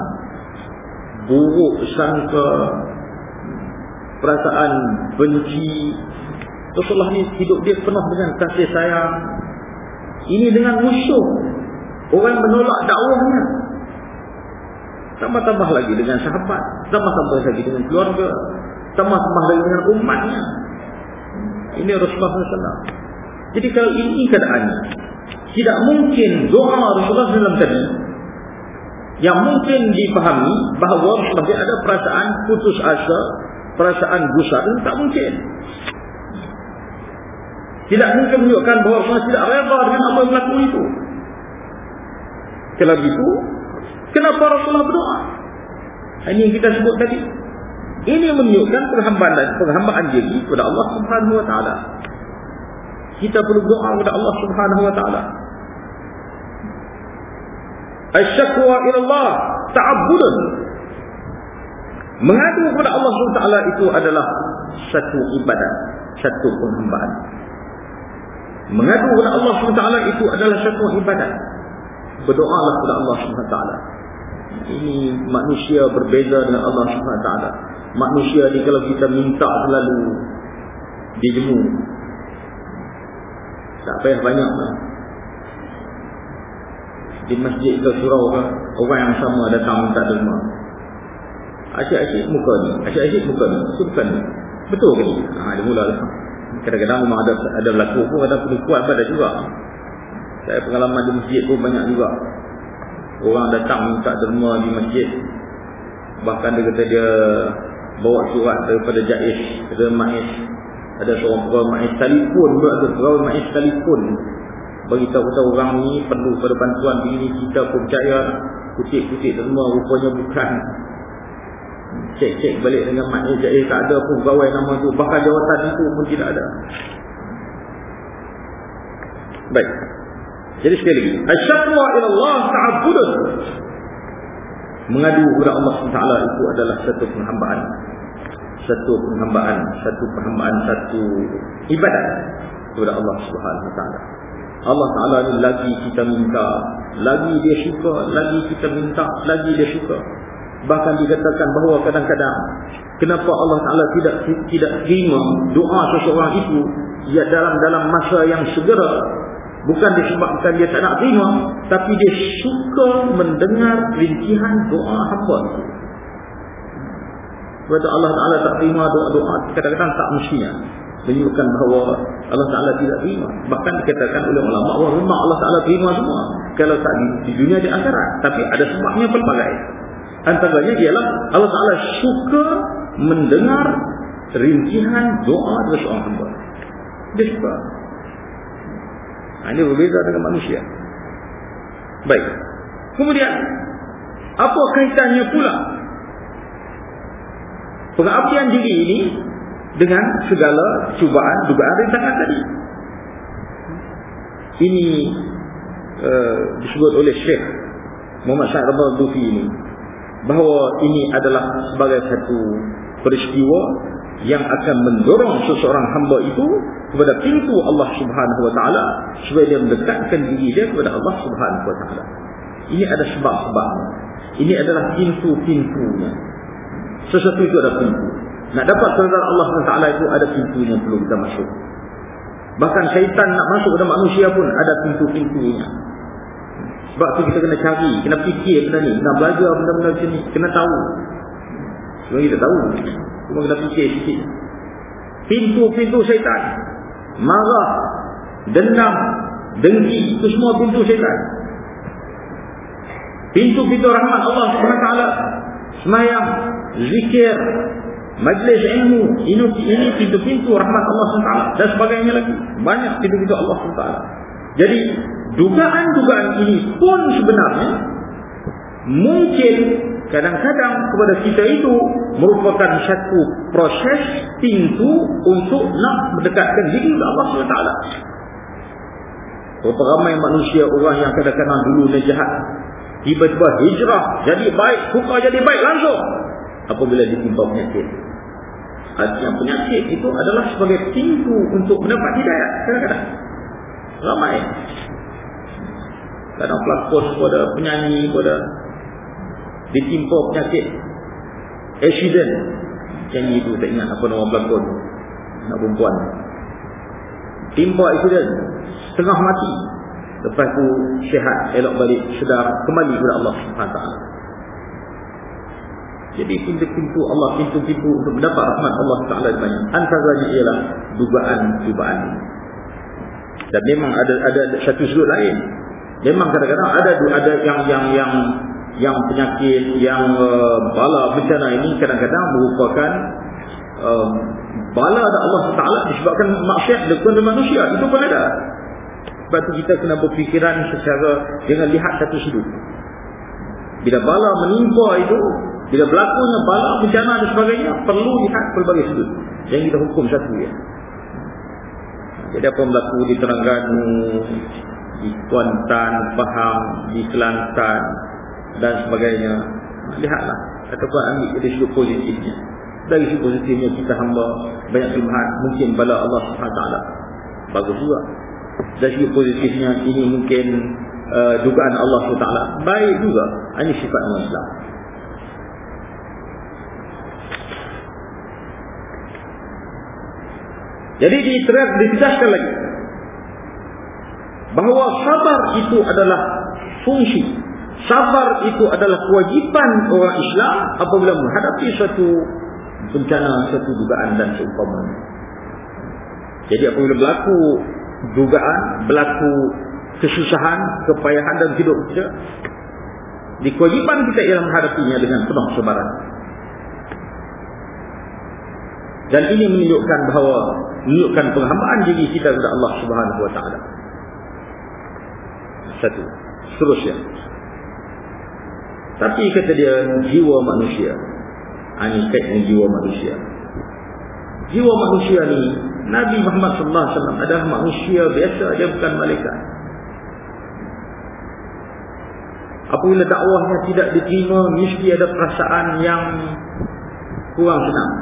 buruk sangka perasaan benci. Rasulullah ni hidup dia penuh dengan kasih sayang. Ini dengan musuh orang menolak dakwahnya Tambah-tambah lagi dengan sahabat. Tambah-tambah lagi dengan keluarga. Tambah-tambah lagi dengan umatnya. Ini Rasulullah SAW. Jadi kalau ini keadaannya. Tidak mungkin doa Rasulullah SAW tadi. Yang mungkin dipahami bahawa Rasulullah ada perasaan putus asa. Perasaan gusar. Ini tak mungkin. Tidak mungkin menunjukkan bahawa Rasulullah tidak reda dengan apa yang berlaku itu. Kalau begitu, Kenapa Rasulullah berdoa? Ini yang kita sebut tadi. Ini menunjukkan perhambaan perhambaan diri kepada Allah Subhanahu wa taala. Kita perlu doa kepada Allah Subhanahu wa taala. Asyakwa ila Allah ta'abbudan. Mengadu kepada Allah Subhanahu wa taala itu adalah satu ibadat, satu perhambaan. Mengadu kepada Allah Subhanahu wa taala itu adalah satu ibadat. Berdoalah kepada Allah Subhanahu wa taala ini manusia berbeza dengan Allah SWT manusia ni kalau kita minta selalu dia jemu tak payah banyak lah. di masjid ke surau ke orang yang sama datang minta derma asyik-asyik muka ni asyik-asyik muka ni itu bukan betul ke ni? Ha, dia mula lah. Kadang-kadang memang ada ada berlaku pun kuat pada juga. Saya pengalaman di masjid pun banyak juga. Orang datang minta derma di masjid. Bahkan dia kata dia bawa surat daripada Jais, daripada Ma'is. Ada seorang pegawai Ma'is telefon pula tu. Pegawai Ma'is telefon. Beritahu kita orang ni perlu pada bantuan begini kita pun percaya. Kutip-kutip derma rupanya bukan. Cek-cek balik dengan Ma'is Jais tak ada pun pegawai nama tu. Bahkan jawatan itu pun tidak ada. Baik. Jadi sekali lagi, asyaqwa ila Allah ta'abbudun. Mengadu kepada Allah SWT itu adalah satu penghambaan. Satu penghambaan, satu penghambaan, satu ibadat kepada Allah Subhanahu taala. Allah Taala ni lagi kita minta, lagi dia suka, lagi kita minta, lagi dia suka. Bahkan dikatakan bahawa kadang-kadang kenapa Allah Taala tidak tidak terima doa seseorang itu ya dalam dalam masa yang segera Bukan disebabkan dia tak nak terima Tapi dia suka mendengar rincian doa hamba. Itu Sebab Allah Ta'ala tak terima doa-doa. Kadang-kadang tak mestinya. Menyebutkan bahawa Allah Ta'ala tidak terima. Bahkan dikatakan oleh ulama bahawa memang Allah Ta'ala terima semua. Kalau tak di, di dunia di akhirat Tapi ada sebabnya pelbagai. Antaranya ialah Allah Ta'ala suka mendengar rincian doa dari seorang hamba. Dia suka Ha, ini berbeza dengan manusia. Baik. Kemudian, apa kaitannya pula pengabdian diri ini dengan segala cubaan, dugaan rintangan tadi? Ini uh, disebut oleh Syekh Muhammad Syed Rabbal Dufi ini bahawa ini adalah sebagai satu peristiwa yang akan mendorong seseorang hamba itu kepada pintu Allah Subhanahu wa taala supaya dia mendekatkan diri dia kepada Allah Subhanahu wa taala. Ini ada sebab-sebab. Ini adalah pintu-pintunya. Sesuatu itu ada pintu. Nak dapat kepada Allah taala itu ada pintunya perlu kita masuk. Bahkan syaitan nak masuk kepada manusia pun ada pintu-pintunya. Sebab tu kita kena cari, kena fikir benda ni, kena belajar benda-benda macam ni, kena tahu. Sebab kita tahu. Cuma kita fikir sikit. Pintu-pintu syaitan. Marah. Dendam. Dengki. Itu semua pintu syaitan. Pintu-pintu rahmat Allah SWT. Semayang. Zikir. Majlis ilmu. Ini pintu-pintu rahmat Allah SWT. Dan sebagainya lagi. Banyak pintu-pintu Allah SWT. Jadi, dugaan-dugaan ini pun sebenarnya mungkin kadang-kadang kepada kita itu merupakan satu proses pintu untuk nak mendekatkan diri kepada Allah SWT. Berapa ramai manusia orang yang kadang-kadang dulu dia jahat. Tiba-tiba hijrah jadi baik, suka jadi baik langsung. Apabila ditimpa penyakit. Artinya penyakit itu adalah sebagai pintu untuk mendapat hidayah. Kadang-kadang. Ramai. Kadang pelakon pada penyanyi, pada ditimpa penyakit. Accident. Yang itu tak ingat apa nama pelakon. Nak perempuan. Timpa accident. Tengah mati. Lepas tu sihat elok balik sedar kembali kepada Allah SWT jadi pintu-pintu Allah pintu-pintu untuk mendapat rahmat Allah Taala banyak. Antaranya ialah dugaan-dugaan dan memang ada ada satu sudut lain. Memang kadang-kadang ada ada yang yang yang yang penyakit yang uh, bala bencana ini kadang-kadang merupakan uh, bala dari Allah Taala disebabkan maksiat dari manusia itu pun ada. Sebab itu kita kena berfikiran secara dengan lihat satu sudut. Bila bala menimpa itu bila berlakunya bala bencana dan sebagainya perlu lihat pelbagai sudut. Yang kita hukum satu ya. Jadi apa yang berlaku di Terengganu di Kuantan, Pahang, di Kelantan dan sebagainya. Lihatlah ataupun ambil dari sudut positifnya. Dari sudut positifnya kita hamba banyak Tuhan mungkin bala Allah SWT bagus juga. Dari sudut positifnya ini mungkin uh, dugaan Allah SWT baik juga. Ini sifat Allah Islam. Jadi ditegaskan lagi. Bahawa sabar itu adalah fungsi Sabar itu adalah kewajipan orang Islam apabila menghadapi suatu bencana, suatu dugaan dan seumpamanya. Jadi apabila berlaku dugaan, berlaku kesusahan, kepayahan dan hidup kita. Di kewajipan kita ialah menghadapinya dengan penuh kesabaran. Dan ini menunjukkan bahawa menunjukkan penghambaan diri kita kepada Allah Subhanahu wa taala. Satu. Seterusnya. Tapi kata dia jiwa manusia. Ini kaitnya jiwa manusia. Jiwa manusia ni Nabi Muhammad sallallahu alaihi wasallam adalah manusia biasa dia bukan malaikat. Apabila dakwahnya tidak diterima mesti ada perasaan yang kurang senang.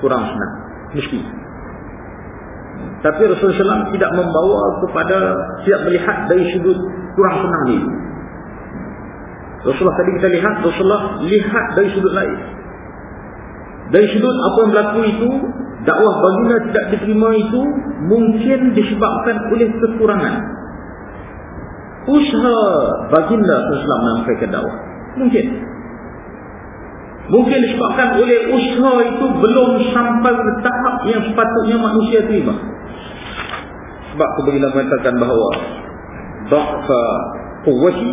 Kurang senang mesti. Tapi Rasulullah SAW tidak membawa kepada tidak melihat dari sudut kurang senang ini. Rasulullah tadi kita lihat Rasulullah lihat dari sudut lain. Dari sudut apa yang berlaku itu dakwah baginda tidak diterima itu mungkin disebabkan oleh kekurangan usaha baginda Rasulullah menyampaikan dakwah. Mungkin Mungkin disebabkan oleh usaha itu belum sampai ke tahap yang sepatutnya manusia terima. Sebab kebeginan mengatakan bahawa Da'fa quwwati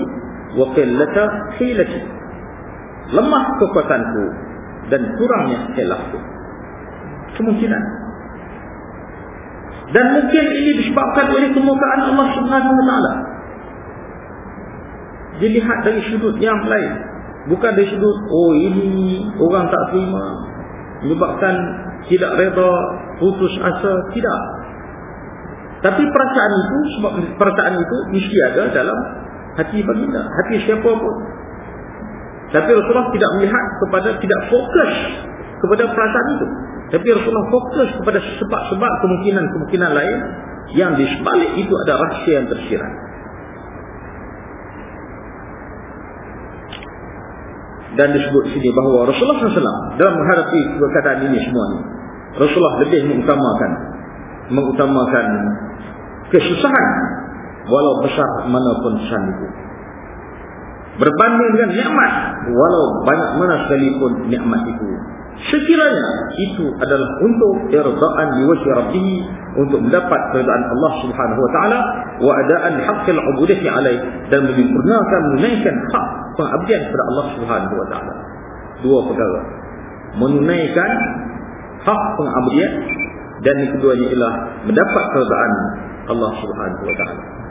wa qillata hilati. Lemah kekuatanku dan kurangnya hilafku. Kemungkinan. Dan mungkin ini disebabkan oleh kemukaan Allah Subhanahu wa. Dilihat dari sudut yang lain. Bukan dari sudut Oh ini orang tak terima Menyebabkan tidak reda Putus asa Tidak Tapi perasaan itu Sebab perasaan itu Mesti ada dalam hati baginda Hati siapa pun. Tapi Rasulullah tidak melihat kepada Tidak fokus kepada perasaan itu. Tapi Rasulullah fokus kepada Sebab-sebab kemungkinan-kemungkinan lain Yang di sebalik itu ada rahsia yang tersirat. Dan disebut sini bahawa Rasulullah SAW dalam menghadapi perkataan ini semua ini Rasulullah lebih mengutamakan mengutamakan kesusahan walau besar manapun itu berbanding dengan nikmat walau banyak mana sekalipun nikmat itu sekiranya itu adalah untuk irdaan liwajhi rabbih untuk mendapat keridaan Allah Subhanahu wa taala wa adaan haqqil ubudiyyah alaih dan menyempurnakan menunaikan hak pengabdian kepada Allah Subhanahu wa taala. Dua perkara. Menunaikan hak pengabdian dan keduanya ialah mendapat keridaan Allah Subhanahu wa taala.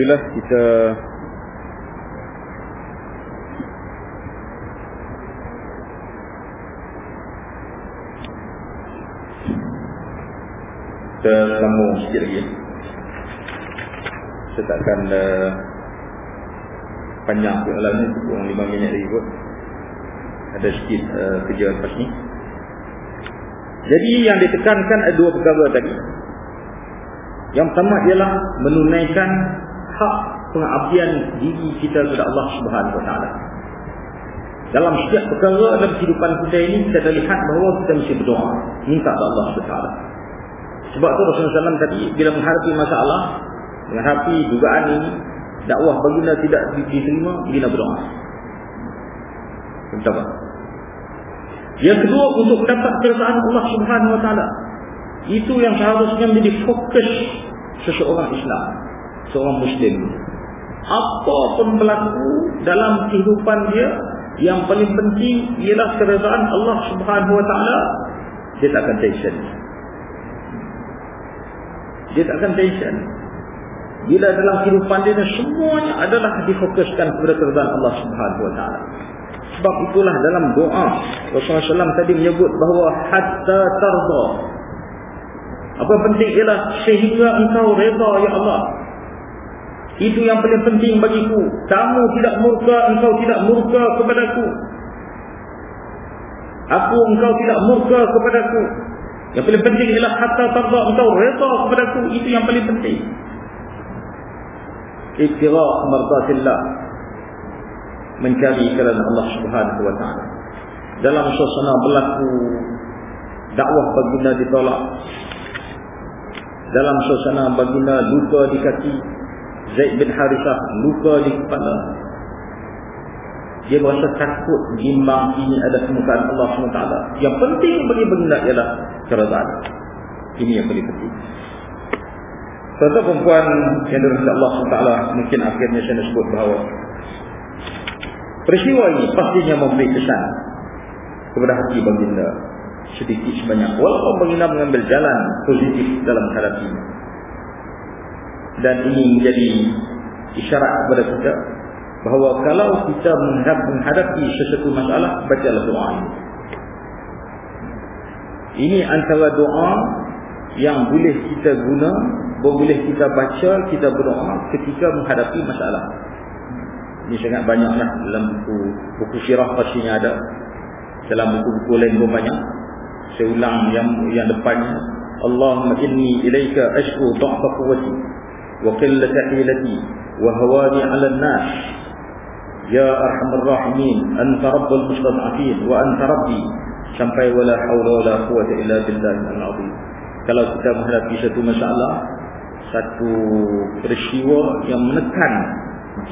Alhamdulillah kita kita sambung sikit lagi. Saya takkan uh, panjang ke alam ni kurang 5 minit lagi kot. Ada sikit uh, kerja lepas ni. Jadi yang ditekankan ada dua perkara tadi. Yang pertama ialah menunaikan hak pengabdian diri kita kepada Allah Subhanahu Wa Taala. Dalam setiap perkara dalam kehidupan kita ini kita dah lihat bahawa kita mesti berdoa minta kepada Allah Subhanahu Wa Taala. Sebab tu Rasulullah SAW tadi bila menghadapi masalah, menghadapi dugaan ini, dakwah baginda tidak diterima, baginda berdoa. Kenapa? Yang kedua untuk mendapat keresahan Allah Subhanahu Wa Taala. Itu yang seharusnya menjadi fokus seseorang Islam seorang muslim. Apa pun berlaku dalam kehidupan dia yang paling penting ialah keredaan Allah Subhanahu wa taala? Dia tak akan tension. Dia tak akan tension. Bila dalam kehidupan dia semuanya adalah difokuskan kepada keredaan Allah Subhanahu wa taala. Sebab itulah dalam doa Rasulullah SAW tadi menyebut bahawa hatta tarda. Apa penting ialah sehingga engkau reda ya Allah itu yang paling penting bagiku. Kamu tidak murka, engkau tidak murka kepadaku. Aku engkau tidak murka kepadaku. Yang paling penting ialah hatta tarda engkau reda kepadaku. Itu yang paling penting. Iqtirah mardatillah. Mencari kerana Allah subhanahu wa ta'ala. dalam suasana berlaku dakwah baginda ditolak dalam suasana baginda luka di kaki Zaid bin Harithah luka di kepala dia berasa takut gimbang ini ada kemukaan Allah SWT yang penting bagi baginda ialah keradaan ini yang paling penting. Tuan-tuan perempuan yang dirahmati Allah SWT mungkin akhirnya saya sebut bahawa peristiwa ini pastinya memberi kesan kepada hati baginda sedikit sebanyak walaupun baginda mengambil jalan positif dalam menghadapi dan ini menjadi isyarat kepada kita bahawa kalau kita menghadapi sesuatu masalah bacalah doa ini. Ini antara doa yang boleh kita guna boleh kita baca kita berdoa ketika menghadapi masalah. Ini sangat banyaklah dalam buku buku sirah pastinya ada. Dalam buku-buku lain pun banyak. Saya ulang yang yang depannya. Allahumma inni ilaika ashku dha'fa quwwati wa hawani 'ala an-nas. Ya arhamar rahimin anta rabbul mustad'afin wa anta rabbi. Sampai wala haula wala quwwata illa billahil azim kalau kita menghadapi satu masalah satu peristiwa yang menekan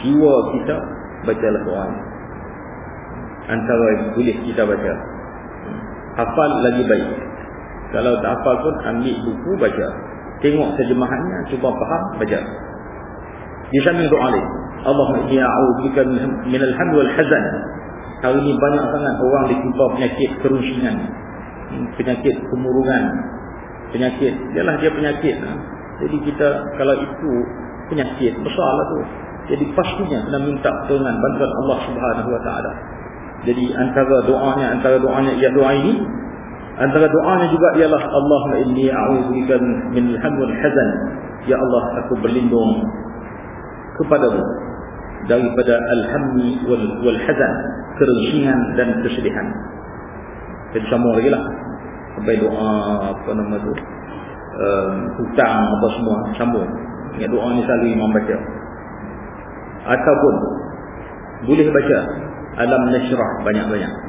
jiwa kita bacalah doa antara boleh kita baca. Hafal lagi baik. Kalau tak hafal pun ambil buku baca tengok terjemahannya cuba faham baca. Di samping doa lain Allahumma inni a'udzubika min al-hamd wal hazan. Hari ini banyak sangat orang ditimpa penyakit kerusingan penyakit kemurungan. Penyakit ialah dia penyakit jadi kita kalau itu penyakit besarlah tu. Jadi pastinya kena minta pertolongan bantuan Allah Subhanahu wa taala. Jadi antara doanya antara doanya ia doa ini antara doanya juga ialah Allahumma inni a'udzubika min wal hazan ya Allah aku berlindung kepadamu daripada al-hammi wal, wal hazan kerusingan dan kesedihan. Jadi sambung lagi lah. Sampai doa apa nama tu um, hutang apa semua sambung. Ingat doa ni selalu imam baca. Ataupun boleh baca alam nashrah banyak-banyak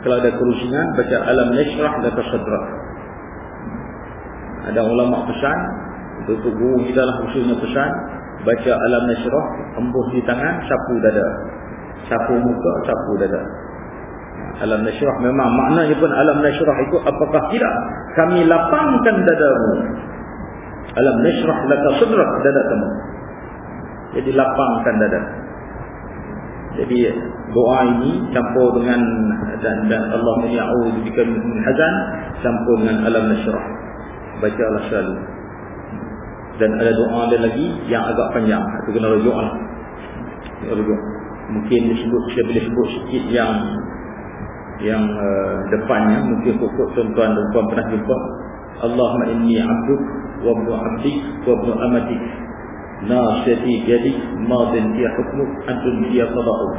kalau ada kerusingan baca alam nashrah dan tasadrak ada ulama pesan untuk guru kita lah khususnya pesan baca alam nashrah embus di tangan sapu dada. Sapu muka sapu dada. Alam nashrah memang maknanya pun alam nashrah itu apakah tidak kami lapangkan dadamu alam nashrah laka sadrak dada kamu jadi lapangkan dada jadi doa ini campur dengan dan dan Allah ya'udzu bika min hazan campur dengan alam nashrah bacalah selalu. Dan ada doa ada lagi yang agak panjang. Itu kena rujuk lah. Rujuk. Mungkin disebut saya boleh sebut sikit yang yang uh, depannya. Mungkin pokok tuan-tuan dan puan pernah jumpa. Allahumma inni abduk wa abdu abdik wa abdu لا شريك لي ماض في حكمك أنت في صدقك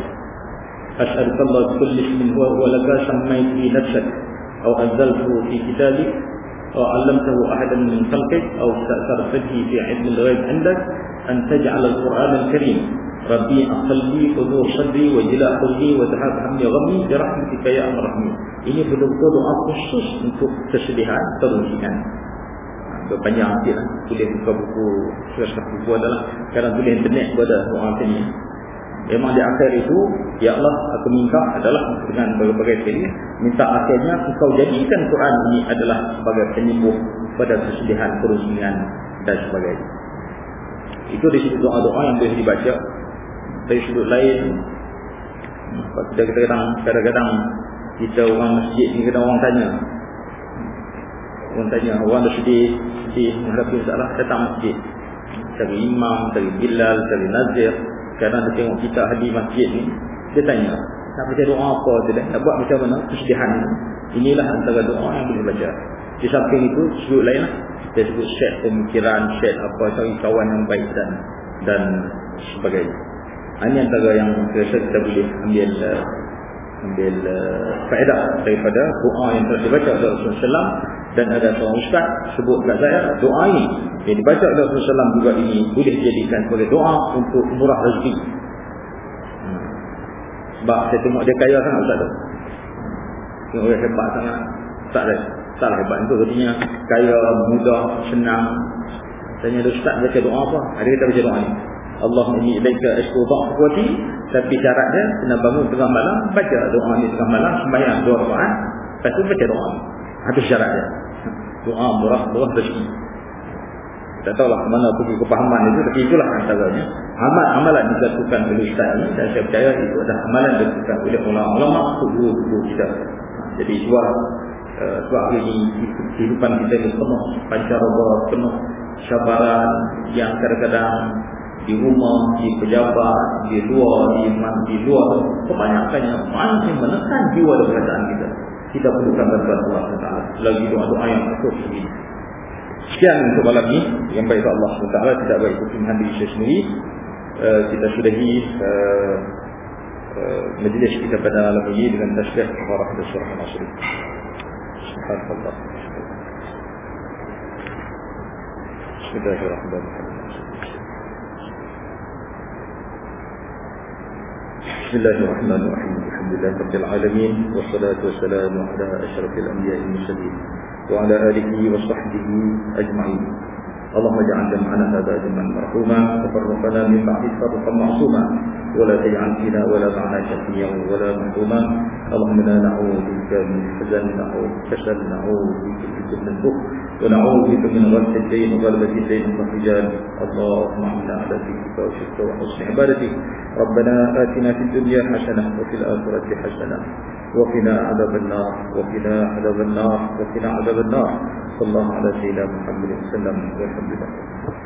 أسألك الله بكل اسم هو هو لك سميت في نفسك أو أنزلته في كتابك أو علمته أحدا من خلقك أو استأثرت به في علم الغيب عندك أن تجعل القرآن الكريم. ربي اقلبي حضور صدري وجلاء حزني وذهاب همي وغمي برحمتك يا أرحم Ini betul-betul doa khusus untuk kesedihan, kerugian. Berpanjang hati lah. Tulis buka buku surat buku adalah kadang tulis internet pun ada doa macam ni. Memang di akhir itu ya Allah aku minta adalah dengan berbagai kali minta akhirnya engkau jadikan Quran ini adalah sebagai penyembuh pada kesedihan kerugian dan sebagainya. Itu di situ doa-doa yang boleh dibaca. Dari sudut lain kadang-kadang kadang-kadang kita orang masjid ni kadang orang tanya orang tanya orang dah sedih? Sedih? Menghadapi masalah datang masjid. Cari imam, cari bilal, cari nazir. Kadang dia tengok kita hadir masjid ni dia tanya nak baca doa apa? Tu dah nak buat macam mana? Kesedihan. Inilah antara doa yang boleh baca. Di samping itu sudut lain lah. Dia sebut set pemikiran set apa cari kawan yang baik dan dan sebagainya. Ini antara yang saya kita boleh ambil uh, ambil uh, faedah daripada doa yang telah dibaca oleh Rasulullah dan ada seorang ustaz sebut kat saya doa ini yang dibaca oleh Rasulullah juga ini boleh dijadikan sebagai doa untuk murah rezeki hmm. sebab saya tengok dia kaya sangat ustaz tu Tengok orang hebat sangat. Tak ada. Ada hebat itu artinya kaya, mudah, senang. Tanya ada ustaz baca doa apa? Ada kita baca doa ni. Allah ini ilaika ashku dha'fuati tapi syaratnya kena bangun tengah malam baca doa ni tengah malam sembahyang dua rakaat. Lepas tu baca doa. Habis syaratnya doa murah murah rezeki. Tak tahulah mana pergi kepahaman itu tapi itulah antaranya. Amal amalan dilakukan oleh ustaz ini dan saya percaya itu adalah amalan dilakukan oleh ulama-ulama guru-guru kita. Jadi suara uh, sebab hari ini kehidupan kita ini penuh pancaroba penuh syabaran yang kadang-kadang di rumah, di pejabat, di luar, di, di luar. Kebanyakannya masih menekan jiwa dan perasaan kita. Kita perlukan bantuan Allah SWT lagi doa-doa yang betul ini sekian untuk malam ini yang baik Allah SWT tidak baik perkembangan diri saya sendiri. Uh, kita sudahi uh, uh, majlis kita pada malam ini dengan tasbih surah Nasr Subhanallah Bismillahirrahmanirrahim بسم الله الرحمن الرحيم. الحمد لله رب العالمين والصلاة والسلام على أشرف الأنبياء المرسلين وعلى آله وصحبه أجمعين. اللهم اجعل جمعنا هذا جمعا مرحوما وفرقنا من بعد فرقا معصوما. ولا تجعل فينا ولا معنا شقيا ولا محروما. اللهم أنا نعوذ بك من حزن نعوذ كسل نعوذ بك من البخل ونعوذ بك من غلط الدين وغلبة الدين والرجال اللهم اعنا على ذكرك وشكرك وحسن عبادتك. ربنا آتنا في الدنيا حسنة وفي الآخرة حسنة. وقنا عذاب النار وقنا عذاب النار وقنا عذاب النار. صلى الله على سيدنا محمد وسلم. والحمد لله.